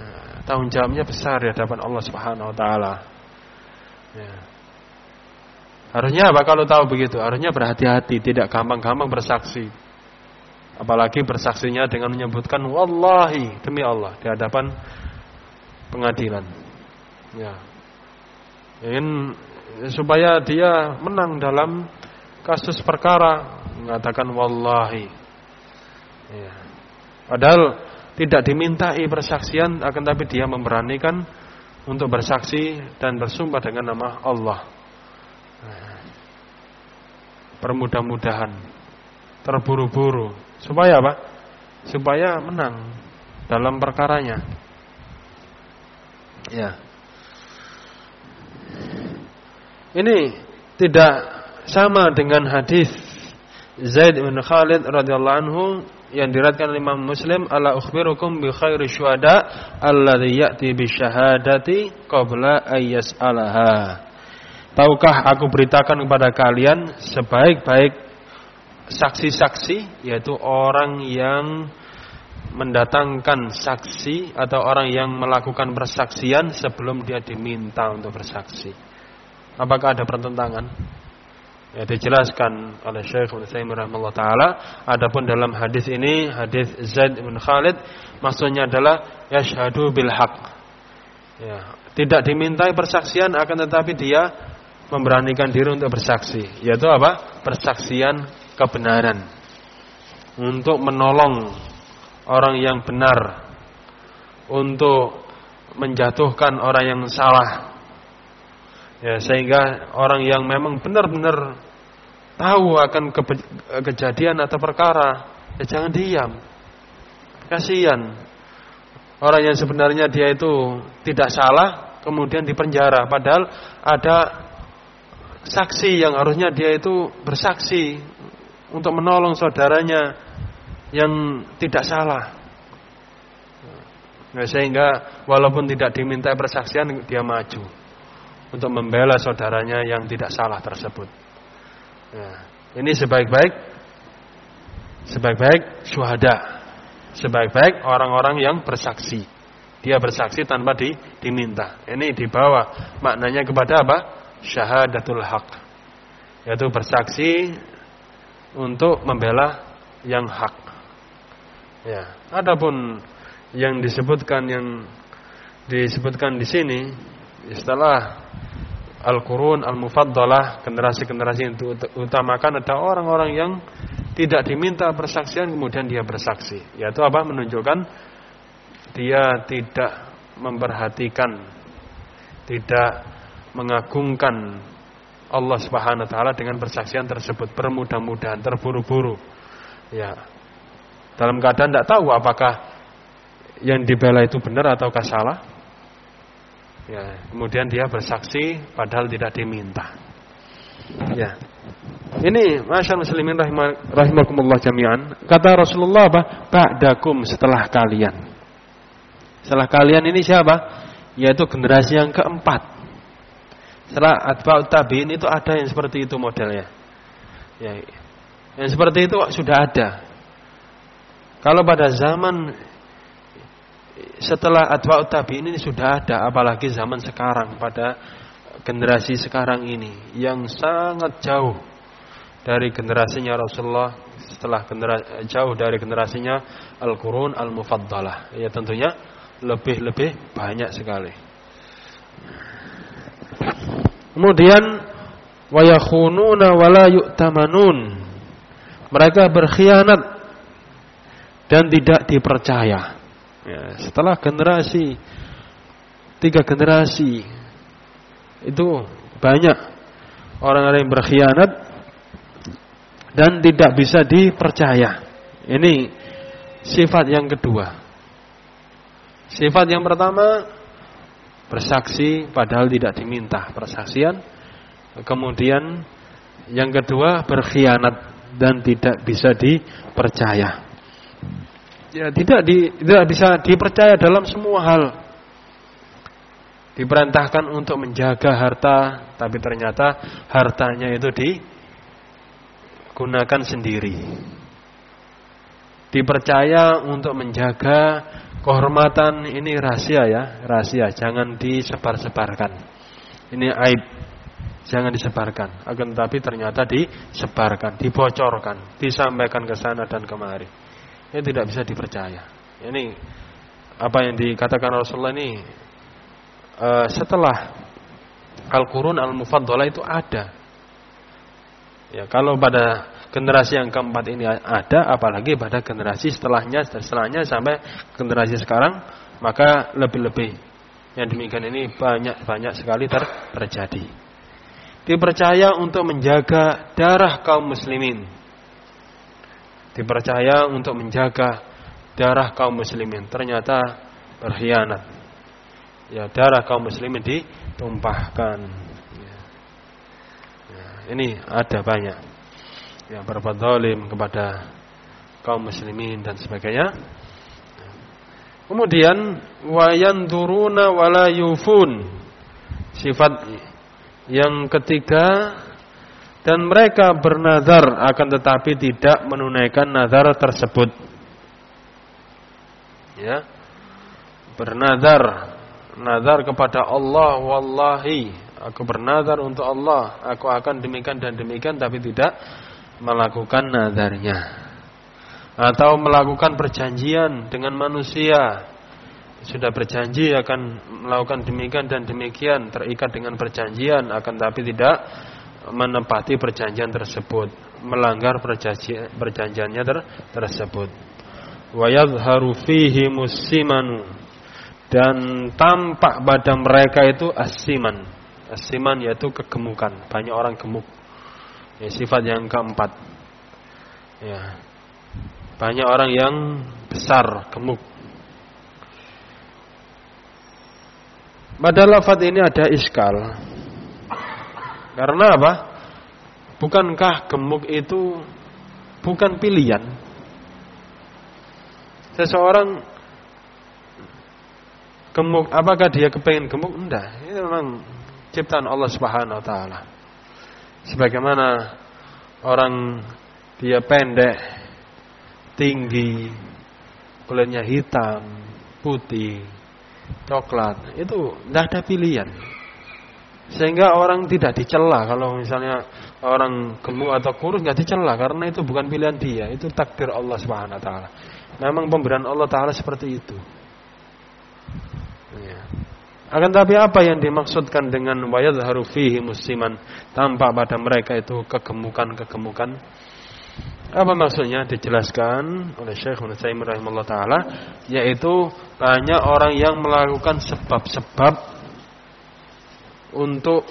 A: Nah, tanggung jawabnya besar di hadapan Allah Subhanahu Wa Taala. Ya. Harusnya apa kalau tahu begitu? Harusnya berhati-hati, tidak gampang-gampang bersaksi. Apalagi bersaksinya dengan menyebutkan wallahi demi Allah di hadapan pengadilan. Ya. Ingin supaya dia menang dalam kasus perkara mengatakan wallahi. Ya. Padahal tidak dimintai persaksian akan tapi dia memberanikan untuk bersaksi dan bersumpah dengan nama Allah. Permudah-mudahan terburu-buru supaya apa? Supaya menang dalam perkaranya. Ya. Ini tidak sama dengan hadis Zaid bin Khalid radhiyallahu anhu yang diriwayatkan oleh Imam Muslim ala ukhbirukum bi khairi syuhada alladhi ya'ti bi syahadati qabla ayyas'alaha. Tahukah aku beritakan kepada kalian sebaik-baik saksi-saksi yaitu orang yang mendatangkan saksi atau orang yang melakukan persaksian sebelum dia diminta untuk bersaksi. Apakah ada pertentangan? Ya, dijelaskan oleh Syekh Taimiyah rahimahullah taala. Adapun dalam hadis ini, hadis Zaid bin Khalid maksudnya adalah yashhadu bil haq. Ya, tidak dimintai persaksian akan tetapi dia memberanikan diri untuk bersaksi, yaitu apa? Persaksian kebenaran. Untuk menolong orang yang benar untuk menjatuhkan orang yang salah Ya, sehingga orang yang memang benar-benar tahu akan ke kejadian atau perkara, ya jangan diam. Kasihan. Orang yang sebenarnya dia itu tidak salah, kemudian dipenjara. Padahal ada saksi yang harusnya dia itu bersaksi untuk menolong saudaranya yang tidak salah. Nah, sehingga walaupun tidak diminta persaksian, dia maju untuk membela saudaranya yang tidak salah tersebut. Ya. Ini sebaik-baik sebaik-baik syuhada. Sebaik-baik orang-orang yang bersaksi. Dia bersaksi tanpa di, diminta. Ini dibawa maknanya kepada apa? Syahadatul haq. Yaitu bersaksi untuk membela yang hak. Ya, adapun yang disebutkan yang disebutkan di sini setelah Al-Qurun Al-Mufaddalah generasi-generasi yang utamakan ada orang-orang yang tidak diminta persaksian kemudian dia bersaksi yaitu apa menunjukkan dia tidak memperhatikan tidak mengagungkan Allah Subhanahu wa taala dengan persaksian tersebut bermudah-mudahan terburu-buru ya dalam keadaan tidak tahu apakah yang dibela itu benar ataukah salah Ya, kemudian dia bersaksi padahal tidak diminta. Ya. Ini masya muslimin rahimakumullah jami'an. Kata Rasulullah apa? Ba'dakum setelah kalian. Setelah kalian ini siapa? Yaitu generasi yang keempat. Setelah atba'ut tabi'in itu ada yang seperti itu modelnya. Ya. Yang seperti itu sudah ada. Kalau pada zaman setelah atba'ut tabi'in ini sudah ada apalagi zaman sekarang pada generasi sekarang ini yang sangat jauh dari generasinya Rasulullah setelah generasi, jauh dari generasinya Al-Qurun Al-Mufaddalah ya tentunya lebih-lebih banyak sekali kemudian wayakhununa wala yu'tamanun mereka berkhianat dan tidak dipercaya Ya, setelah generasi tiga generasi itu banyak orang-orang yang berkhianat dan tidak bisa dipercaya. Ini sifat yang kedua. Sifat yang pertama bersaksi padahal tidak diminta persaksian. Kemudian yang kedua berkhianat dan tidak bisa dipercaya ya tidak di, tidak bisa dipercaya dalam semua hal. Diperintahkan untuk menjaga harta, tapi ternyata hartanya itu digunakan sendiri. Dipercaya untuk menjaga kehormatan ini rahasia ya, rahasia, jangan disebar-sebarkan. Ini aib, jangan disebarkan. Akan tapi ternyata disebarkan, dibocorkan, disampaikan ke sana dan kemari ini tidak bisa dipercaya. Ini apa yang dikatakan Rasulullah ini uh, setelah Al-Qurun Al-Mufaddalah itu ada. Ya, kalau pada generasi yang keempat ini ada apalagi pada generasi setelahnya setelahnya sampai generasi sekarang maka lebih-lebih. Yang demikian ini banyak-banyak sekali ter terjadi. Dipercaya untuk menjaga darah kaum muslimin. Dipercaya untuk menjaga darah kaum muslimin. Ternyata berkhianat. Ya darah kaum muslimin ditumpahkan. Ya. Ya, ini ada banyak yang berbuat zalim kepada kaum muslimin dan sebagainya. Kemudian wayan turuna wala yufun. Sifat yang ketiga dan mereka bernazar akan tetapi tidak menunaikan nazar tersebut. Ya. Bernazar nazar kepada Allah wallahi aku bernazar untuk Allah aku akan demikian dan demikian tapi tidak melakukan nadarnya atau melakukan perjanjian dengan manusia. Sudah berjanji akan melakukan demikian dan demikian terikat dengan perjanjian akan tapi tidak menepati perjanjian tersebut melanggar perjanjian perjanjiannya ter tersebut. Wa yadhharu fihi muslimanu dan tampak pada mereka itu asiman. Asiman yaitu kegemukan. Banyak orang gemuk Ya, sifat yang keempat. Ya. Banyak orang yang besar, gemuk. Pada lafaz ini ada iskal. Karena apa? Bukankah gemuk itu bukan pilihan? Seseorang gemuk, apakah dia kepengen gemuk? Enggak. Ini memang ciptaan Allah Subhanahu wa taala. Sebagaimana orang dia pendek, tinggi, kulitnya hitam, putih, coklat, itu tidak ada pilihan. Sehingga orang tidak dicela kalau misalnya orang gemuk atau kurus nggak dicela karena itu bukan pilihan dia, itu takdir Allah Subhanahu wa taala. Memang pemberian Allah taala seperti itu. Akan tapi apa yang dimaksudkan dengan wayadharu fihi musliman tampak pada mereka itu kegemukan-kegemukan? Apa maksudnya dijelaskan oleh Syekh Ibnu rahimahullah taala yaitu banyak orang yang melakukan sebab-sebab untuk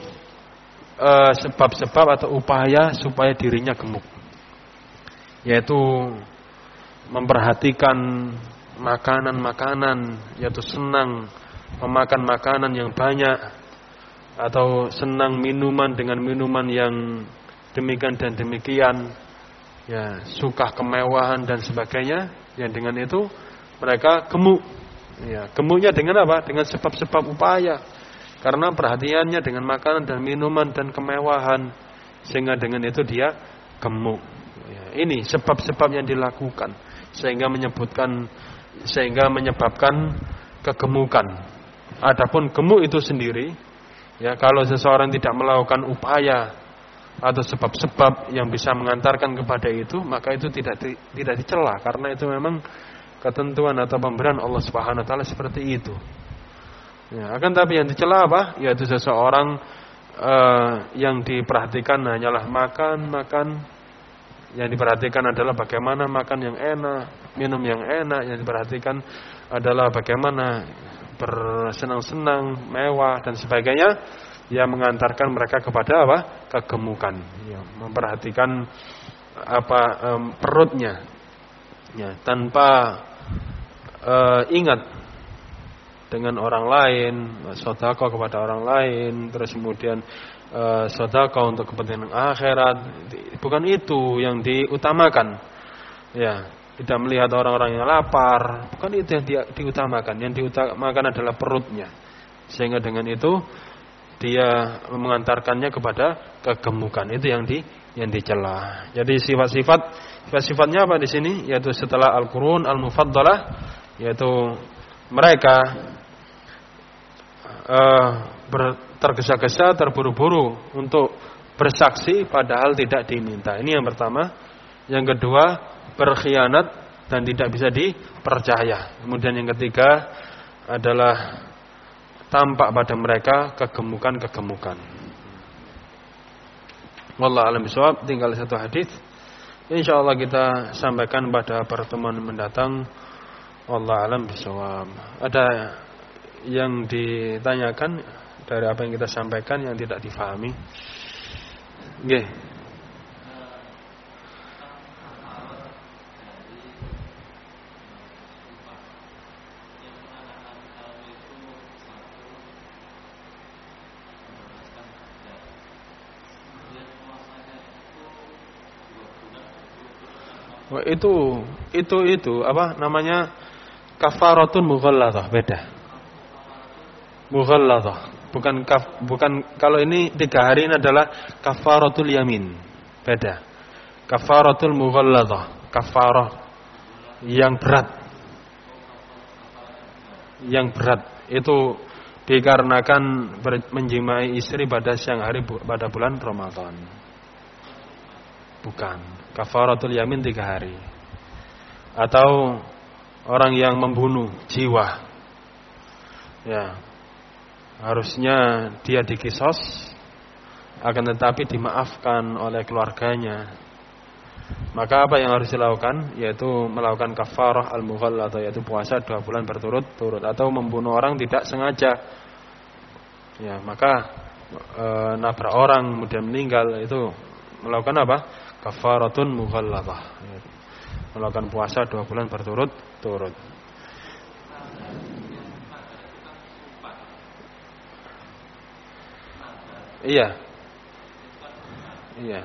A: eh, sebab-sebab uh, atau upaya supaya dirinya gemuk. Yaitu memperhatikan makanan-makanan yaitu senang memakan makanan yang banyak atau senang minuman dengan minuman yang demikian dan demikian ya suka kemewahan dan sebagainya yang dengan itu mereka gemuk. Ya gemuknya dengan apa? Dengan sebab-sebab upaya. Karena perhatiannya dengan makanan dan minuman dan kemewahan sehingga dengan itu dia gemuk. Ya, ini sebab-sebab yang dilakukan sehingga menyebutkan sehingga menyebabkan kegemukan Adapun gemuk itu sendiri, ya kalau seseorang tidak melakukan upaya atau sebab-sebab yang bisa mengantarkan kepada itu, maka itu tidak tidak dicela karena itu memang ketentuan atau pemberian Allah Subhanahu wa taala seperti itu. Ya, akan tapi yang dicela apa? Yaitu seseorang uh, yang diperhatikan hanyalah makan, makan yang diperhatikan adalah bagaimana makan yang enak, minum yang enak, yang diperhatikan adalah bagaimana bersenang-senang, mewah dan sebagainya yang mengantarkan mereka kepada apa? kegemukan. Ya, memperhatikan apa um, perutnya. Ya, tanpa uh, ingat dengan orang lain, sodako kepada orang lain, terus kemudian uh, sodako untuk kepentingan akhirat, bukan itu yang diutamakan. Ya, tidak melihat orang-orang yang lapar, bukan itu yang dia diutamakan. Yang diutamakan adalah perutnya. Sehingga dengan itu dia mengantarkannya kepada kegemukan. Itu yang di yang dicela. Jadi sifat-sifat sifat-sifatnya apa di sini? Yaitu setelah al-qurun al-mufaddalah yaitu mereka uh, tergesa-gesa, terburu-buru untuk bersaksi padahal tidak diminta. Ini yang pertama. Yang kedua, berkhianat dan tidak bisa dipercaya. Kemudian yang ketiga adalah tampak pada mereka kegemukan-kegemukan. Wallah alam bisawab tinggal satu hadis Insya Allah kita sampaikan pada pertemuan mendatang. Allah alam bisawab. Ada yang ditanyakan dari apa yang kita sampaikan yang tidak difahami? Nggih. Itu itu itu apa namanya? Kafaratun mughalladah beda. Mughalladah bukan kaf, bukan kalau ini tiga hari ini adalah kafaratul yamin. Beda. Kafaratul mughalladah kafarah yang berat. Yang berat. Itu dikarenakan menjimai istri pada siang hari pada bulan Ramadan. Bukan kafaratul yamin tiga hari. Atau orang yang membunuh jiwa. Ya. Harusnya dia dikisos akan tetapi dimaafkan oleh keluarganya. Maka apa yang harus dilakukan? Yaitu melakukan kafarah al-mughall atau yaitu puasa dua bulan berturut-turut atau membunuh orang tidak sengaja. Ya maka e, nabrak orang kemudian meninggal itu melakukan apa kafaratun mughalladah. Melakukan puasa dua bulan berturut-turut. Iya. Iya.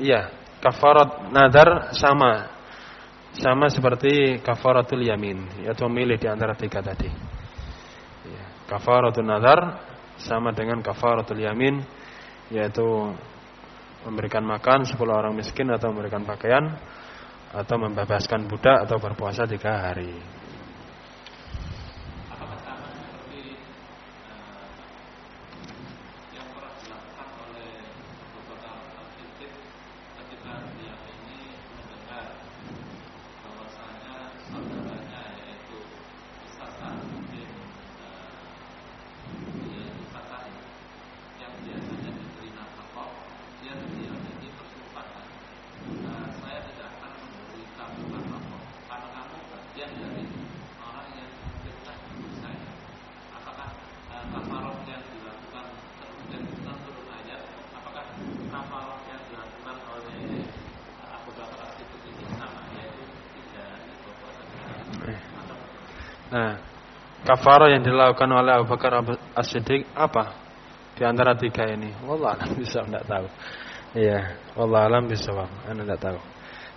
A: Iya, kafarat nadar sama sama seperti kafaratul yamin, yaitu memilih di antara tiga tadi. Ya, kafaratul nazar sama dengan kafaratul yamin, yaitu memberikan makan 10 orang miskin atau memberikan pakaian atau membebaskan budak atau berpuasa tiga hari. Kafarah yang dilakukan oleh Abu Bakar As-Siddiq apa? Di antara tiga ini. Wallah alam bisa tidak tahu. Iya, wallah alam bisa Anda tidak tahu.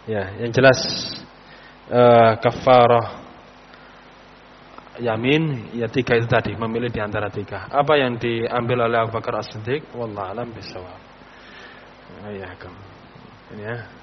A: Ya, yang jelas uh, kafarah yamin ya tiga itu tadi memilih di antara tiga. Apa yang diambil oleh Abu Bakar As-Siddiq? Wallah alam bisa. Iya, ini ya.